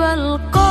القلب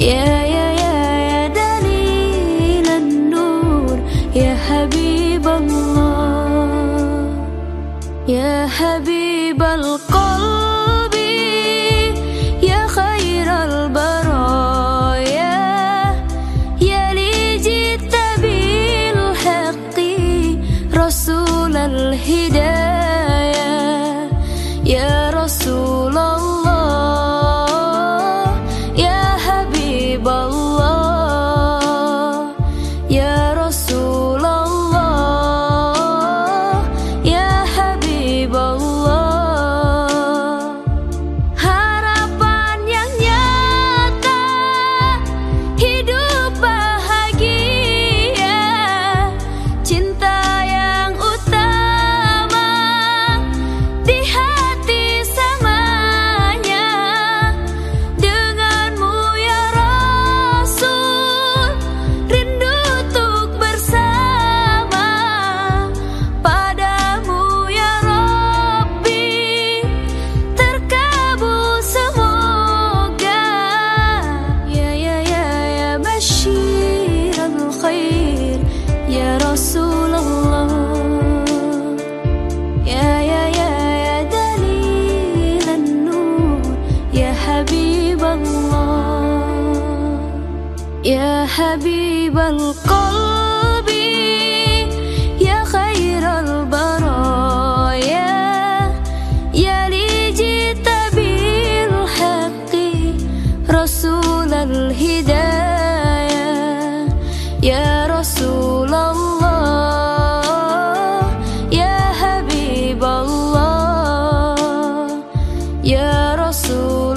يا يا يا يا دليل النور يا حبيب الله يا حبيب القلب يا خير البرايا يا لي جئت بالحق رسول الهدايا يا رسول حبيب القلب يا خير البرايا يا لي جئت بالحق رسول الهداية يا رسول الله يا حبيب الله يا رسول